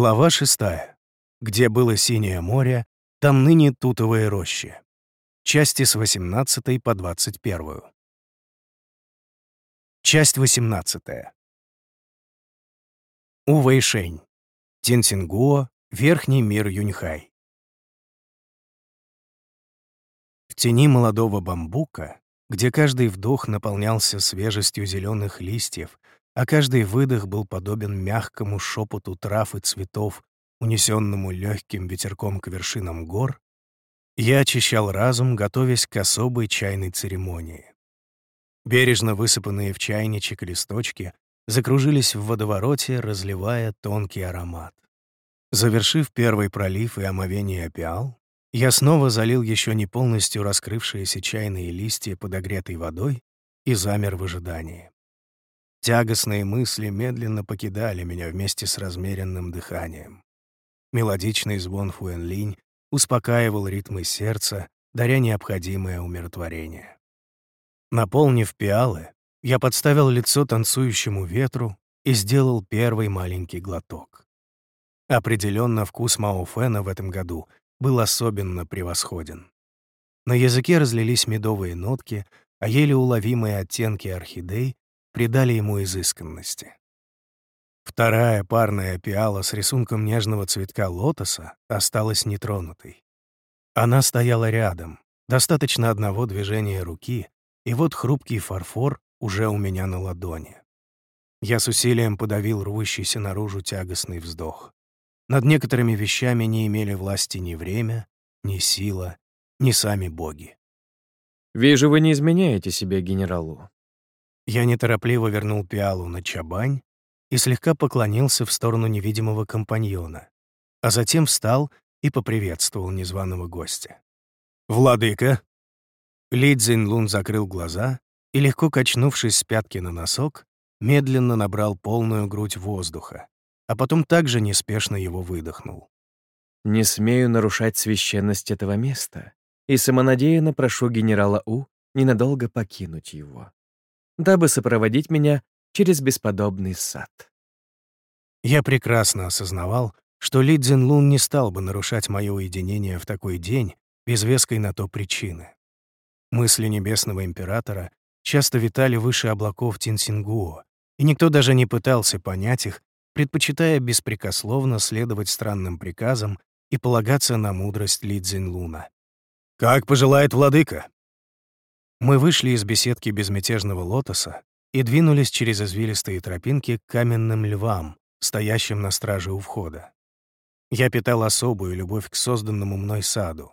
Глава шестая. Где было синее море, там ныне тутовые рощи. Части с 18 по 21. Часть 18. У Вэйшень. Тинсингуо, Верхний мир Юньхай. В тени молодого бамбука, где каждый вдох наполнялся свежестью зеленых листьев, а каждый выдох был подобен мягкому шепоту трав и цветов, унесенному легким ветерком к вершинам гор, я очищал разум, готовясь к особой чайной церемонии. Бережно высыпанные в чайничек листочки закружились в водовороте, разливая тонкий аромат. Завершив первый пролив и омовение опиал, я снова залил еще не полностью раскрывшиеся чайные листья подогретой водой и замер в ожидании. Тягостные мысли медленно покидали меня вместе с размеренным дыханием. Мелодичный звон фуэнлинь успокаивал ритмы сердца, даря необходимое умиротворение. Наполнив пиалы, я подставил лицо танцующему ветру и сделал первый маленький глоток. Определенно вкус Маофена в этом году был особенно превосходен. На языке разлились медовые нотки, а еле уловимые оттенки орхидей придали ему изысканности. Вторая парная пиала с рисунком нежного цветка лотоса осталась нетронутой. Она стояла рядом, достаточно одного движения руки, и вот хрупкий фарфор уже у меня на ладони. Я с усилием подавил рвущийся наружу тягостный вздох. Над некоторыми вещами не имели власти ни время, ни сила, ни сами боги. «Вижу, вы не изменяете себе генералу», я неторопливо вернул пиалу на чабань и слегка поклонился в сторону невидимого компаньона, а затем встал и поприветствовал незваного гостя. «Владыка!» Ли Цзиньлун закрыл глаза и, легко качнувшись с пятки на носок, медленно набрал полную грудь воздуха, а потом также неспешно его выдохнул. «Не смею нарушать священность этого места и самонадеянно прошу генерала У ненадолго покинуть его дабы сопроводить меня через бесподобный сад. Я прекрасно осознавал, что Ли Цзинлун не стал бы нарушать мое уединение в такой день без веской на то причины. Мысли Небесного Императора часто витали выше облаков Тинсингуо, и никто даже не пытался понять их, предпочитая беспрекословно следовать странным приказам и полагаться на мудрость Ли Цзинлуна. «Как пожелает владыка!» Мы вышли из беседки безмятежного лотоса и двинулись через извилистые тропинки к каменным львам, стоящим на страже у входа. Я питал особую любовь к созданному мной саду.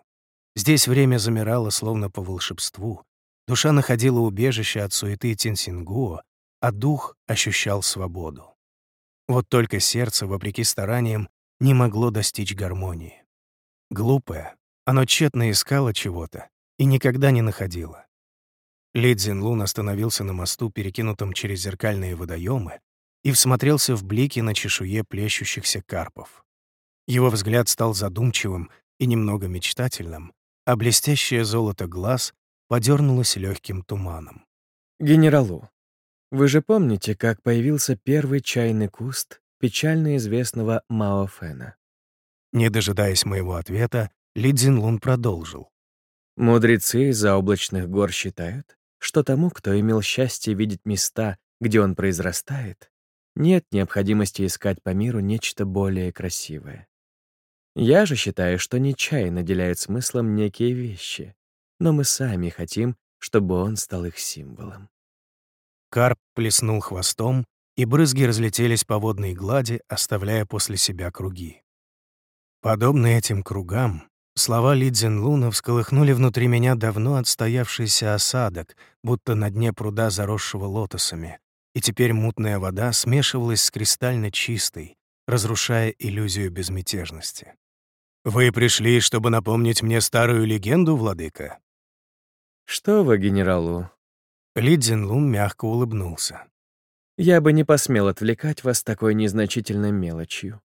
Здесь время замирало словно по волшебству, душа находила убежище от суеты Тинсингуо, а дух ощущал свободу. Вот только сердце, вопреки стараниям, не могло достичь гармонии. Глупое, оно тщетно искало чего-то и никогда не находило. Ли Цзинлун остановился на мосту, перекинутом через зеркальные водоемы, и всмотрелся в блики на чешуе плещущихся карпов. Его взгляд стал задумчивым и немного мечтательным, а блестящее золото глаз подернулось легким туманом. «Генералу, вы же помните, как появился первый чайный куст печально известного Мао Фэна?» Не дожидаясь моего ответа, Ли Цзинлун продолжил. «Мудрецы заоблачных гор считают, что тому, кто имел счастье видеть места, где он произрастает, нет необходимости искать по миру нечто более красивое. Я же считаю, что не чай наделяет смыслом некие вещи, но мы сами хотим, чтобы он стал их символом. Карп плеснул хвостом, и брызги разлетелись по водной глади, оставляя после себя круги. Подобно этим кругам, Слова Ли Цзинлуна всколыхнули внутри меня давно отстоявшийся осадок, будто на дне пруда, заросшего лотосами, и теперь мутная вода смешивалась с кристально чистой, разрушая иллюзию безмятежности. «Вы пришли, чтобы напомнить мне старую легенду, владыка?» «Что вы, генералу?» Ли Цзинлун мягко улыбнулся. «Я бы не посмел отвлекать вас такой незначительной мелочью».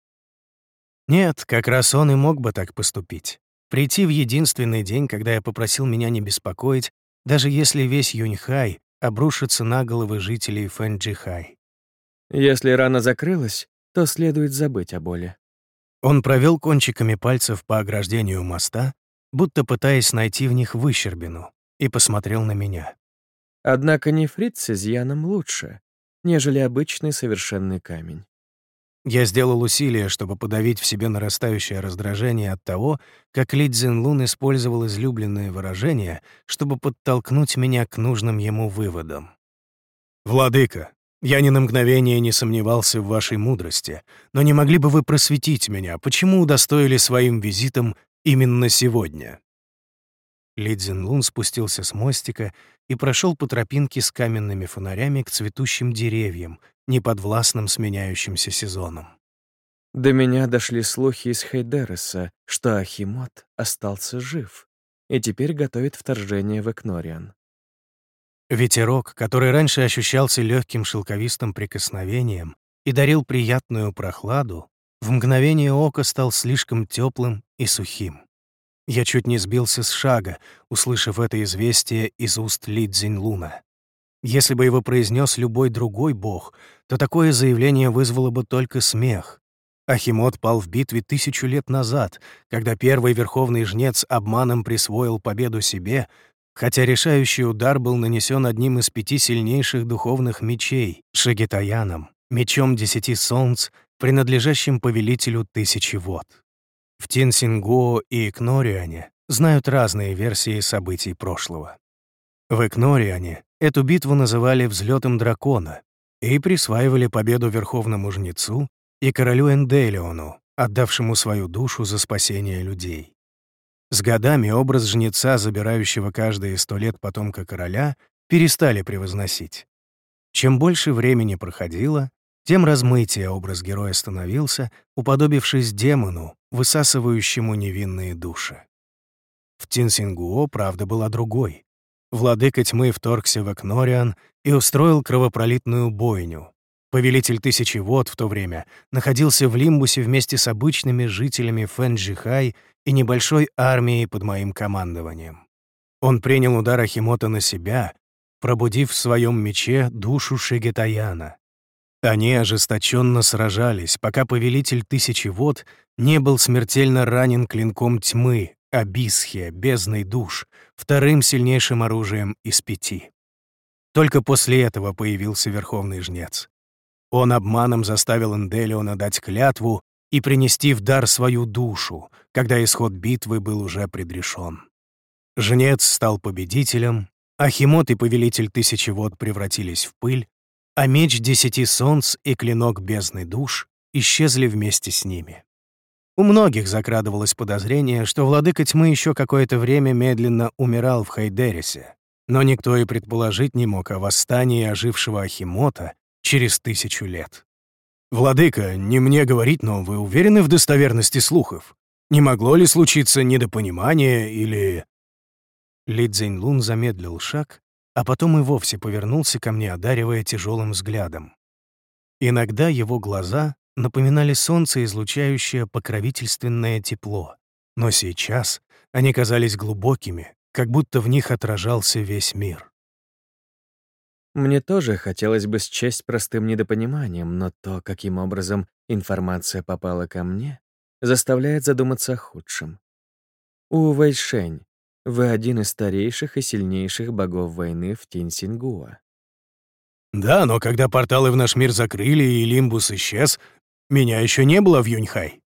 Нет, как раз он и мог бы так поступить. Прийти в единственный день, когда я попросил меня не беспокоить, даже если весь Юньхай обрушится на головы жителей Фэнджихай. Если рана закрылась, то следует забыть о боли. Он провел кончиками пальцев по ограждению моста, будто пытаясь найти в них выщербину, и посмотрел на меня. Однако нефрит с изъяном лучше, нежели обычный совершенный камень. Я сделал усилие, чтобы подавить в себе нарастающее раздражение от того, как Ли Цзинлун использовал излюбленные выражения, чтобы подтолкнуть меня к нужным ему выводам. «Владыка, я ни на мгновение не сомневался в вашей мудрости, но не могли бы вы просветить меня, почему удостоили своим визитом именно сегодня?» Ли Цзинлун спустился с мостика и прошел по тропинке с каменными фонарями к цветущим деревьям, неподвластным сменяющимся сезоном. До меня дошли слухи из Хейдереса, что Ахимот остался жив и теперь готовит вторжение в Экнориан. Ветерок, который раньше ощущался легким шелковистым прикосновением и дарил приятную прохладу, в мгновение ока стал слишком теплым и сухим. Я чуть не сбился с шага, услышав это известие из уст Ли Цзиньлуна. Если бы его произнес любой другой бог, то такое заявление вызвало бы только смех. Ахимот пал в битве тысячу лет назад, когда первый верховный жнец обманом присвоил победу себе, хотя решающий удар был нанесен одним из пяти сильнейших духовных мечей — Шагитаяном, мечом десяти солнц, принадлежащим повелителю тысячи вод. В Тинсингуо и Экнориане знают разные версии событий прошлого. В Экнориане эту битву называли «взлетом дракона» и присваивали победу Верховному Жнецу и королю Энделиону, отдавшему свою душу за спасение людей. С годами образ жнеца, забирающего каждые сто лет потомка короля, перестали превозносить. Чем больше времени проходило, тем размытие образ героя становился, уподобившись демону, высасывающему невинные души. В Тинсингуо правда была другой. Владыка тьмы вторгся в Экнориан и устроил кровопролитную бойню. Повелитель Тысячи Вод в то время находился в Лимбусе вместе с обычными жителями Фэнджихай и небольшой армией под моим командованием. Он принял удар Ахимота на себя, пробудив в своем мече душу Шигетаяна. Они ожесточенно сражались, пока повелитель Тысячи Вод не был смертельно ранен клинком тьмы, Абисхия, бездной душ, вторым сильнейшим оружием из пяти. Только после этого появился Верховный Жнец. Он обманом заставил Энделиона дать клятву и принести в дар свою душу, когда исход битвы был уже предрешен. Жнец стал победителем, Ахимот и Повелитель Тысячи Вод превратились в пыль, а меч Десяти Солнц и клинок Бездны Душ исчезли вместе с ними. У многих закрадывалось подозрение, что Владыка Тьмы еще какое-то время медленно умирал в Хайдересе, но никто и предположить не мог о восстании ожившего Ахимота через тысячу лет. «Владыка, не мне говорить, но вы уверены в достоверности слухов? Не могло ли случиться недопонимание или...» Ли Цзиньлун замедлил шаг, а потом и вовсе повернулся ко мне, одаривая тяжелым взглядом. Иногда его глаза напоминали солнце, излучающее покровительственное тепло, но сейчас они казались глубокими, как будто в них отражался весь мир. Мне тоже хотелось бы счесть простым недопониманием, но то, каким образом информация попала ко мне, заставляет задуматься о худшем. У Вэйшень, вы один из старейших и сильнейших богов войны в Тинсингуа. Да, но когда порталы в наш мир закрыли и Лимбус исчез, меня еще не было в Юньхай.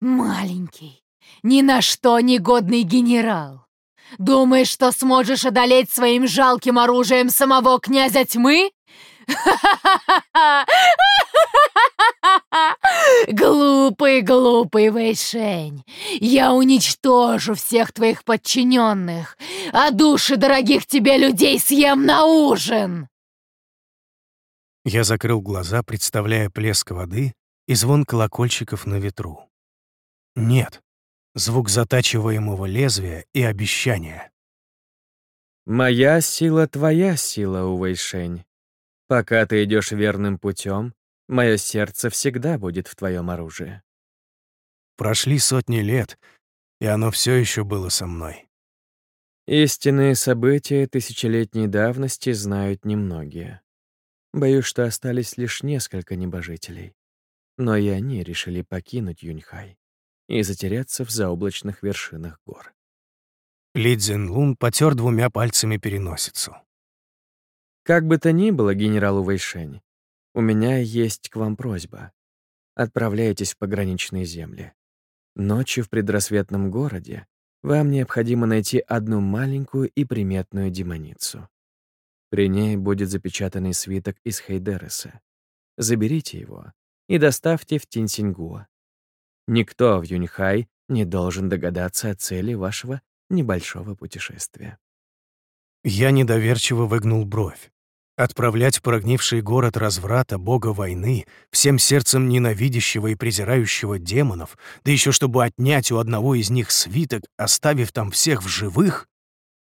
Маленький, ни на что негодный генерал. Думаешь, что сможешь одолеть своим жалким оружием самого князя тьмы? Глупый, глупый Вэйшень, я уничтожу всех твоих подчиненных, а души дорогих тебе людей съем на ужин. Я закрыл глаза, представляя плеск воды и звон колокольчиков на ветру. Нет, звук затачиваемого лезвия и обещания. «Моя сила — твоя сила, Увейшень. Пока ты идешь верным путем, мое сердце всегда будет в твоем оружии». Прошли сотни лет, и оно все еще было со мной. Истинные события тысячелетней давности знают немногие. Боюсь, что остались лишь несколько небожителей. но и они решили покинуть Юньхай и затеряться в заоблачных вершинах гор. Ли Цзинлун потер двумя пальцами переносицу. Как бы то ни было, генералу Вэйшень, у меня есть к вам просьба. Отправляйтесь в пограничные земли. Ночью в предрассветном городе вам необходимо найти одну маленькую и приметную демоницу. При ней будет запечатанный свиток из Хейдереса. Заберите его и доставьте в Тинсингуа. Никто в Юньхай не должен догадаться о цели вашего небольшого путешествия. Я недоверчиво выгнул бровь. Отправлять в прогнивший город разврата бога войны, всем сердцем ненавидящего и презирающего демонов, да еще чтобы отнять у одного из них свиток, оставив там всех в живых?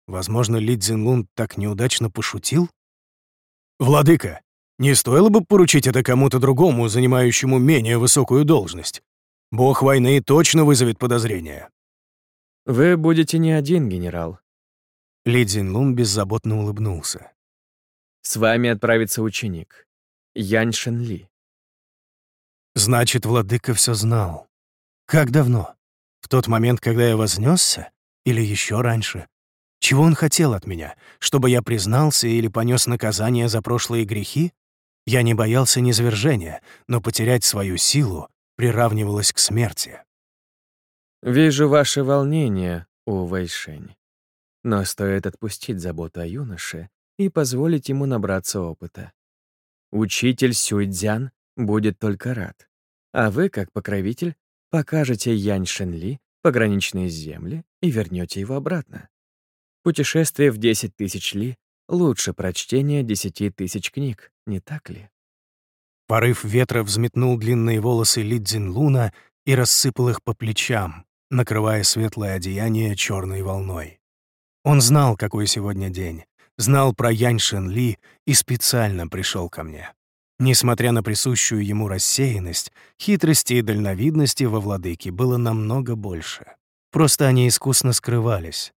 Возможно, Ли Цзинлун так неудачно пошутил? «Владыка, не стоило бы поручить это кому-то другому, занимающему менее высокую должность? Бог войны точно вызовет подозрения». «Вы будете не один, генерал». Ли Цзинлун беззаботно улыбнулся. С вами отправится ученик. Янь Шенли. Значит, владыка все знал. Как давно? В тот момент, когда я вознесся? Или еще раньше? Чего он хотел от меня? Чтобы я признался или понес наказание за прошлые грехи? Я не боялся низвержения, но потерять свою силу приравнивалось к смерти. «Вижу ваше волнение, У Вэйшень. Но стоит отпустить заботу о юноше, и позволить ему набраться опыта. Учитель Сюйцзян будет только рад, а вы, как покровитель, покажете Янь Шенли пограничные земли и вернете его обратно. Путешествие в 10 тысяч ли лучше прочтения 10 тысяч книг, не так ли? Порыв ветра взметнул длинные волосы Лидзин Луна и рассыпал их по плечам, накрывая светлое одеяние черной волной. Он знал, какой сегодня день, знал про Янь Шен Ли и специально пришел ко мне. Несмотря на присущую ему рассеянность, хитрости и дальновидности во владыке было намного больше. Просто они искусно скрывались.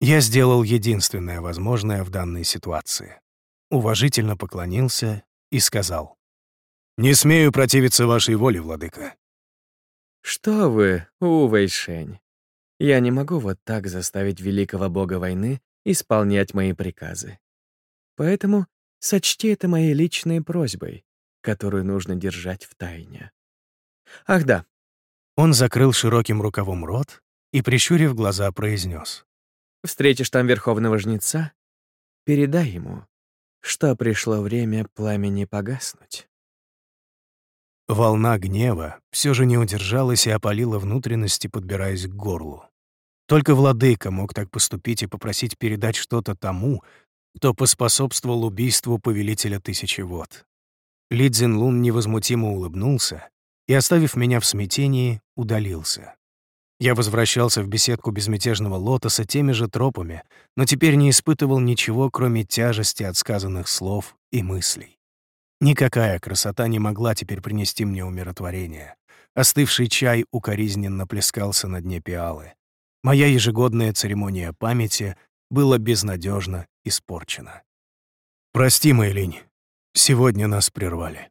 Я сделал единственное возможное в данной ситуации. Уважительно поклонился и сказал. «Не смею противиться вашей воле, владыка». «Что вы, Увэйшень, я не могу вот так заставить великого бога войны исполнять мои приказы. Поэтому сочти это моей личной просьбой, которую нужно держать в тайне. Ах да. Он закрыл широким рукавом рот и, прищурив глаза, произнес. Встретишь там верховного жнеца, передай ему, что пришло время пламени погаснуть. Волна гнева все же не удержалась и опалила внутренности, подбираясь к горлу. Только владыка мог так поступить и попросить передать что-то тому, кто поспособствовал убийству повелителя тысячи вод. Ли Цзинлун невозмутимо улыбнулся и, оставив меня в смятении, удалился. Я возвращался в беседку безмятежного лотоса теми же тропами, но теперь не испытывал ничего, кроме тяжести от сказанных слов и мыслей. Никакая красота не могла теперь принести мне умиротворение. Остывший чай укоризненно плескался на дне пиалы. Моя ежегодная церемония памяти была безнадежно испорчена. «Прости, Мэйлинь, сегодня нас прервали».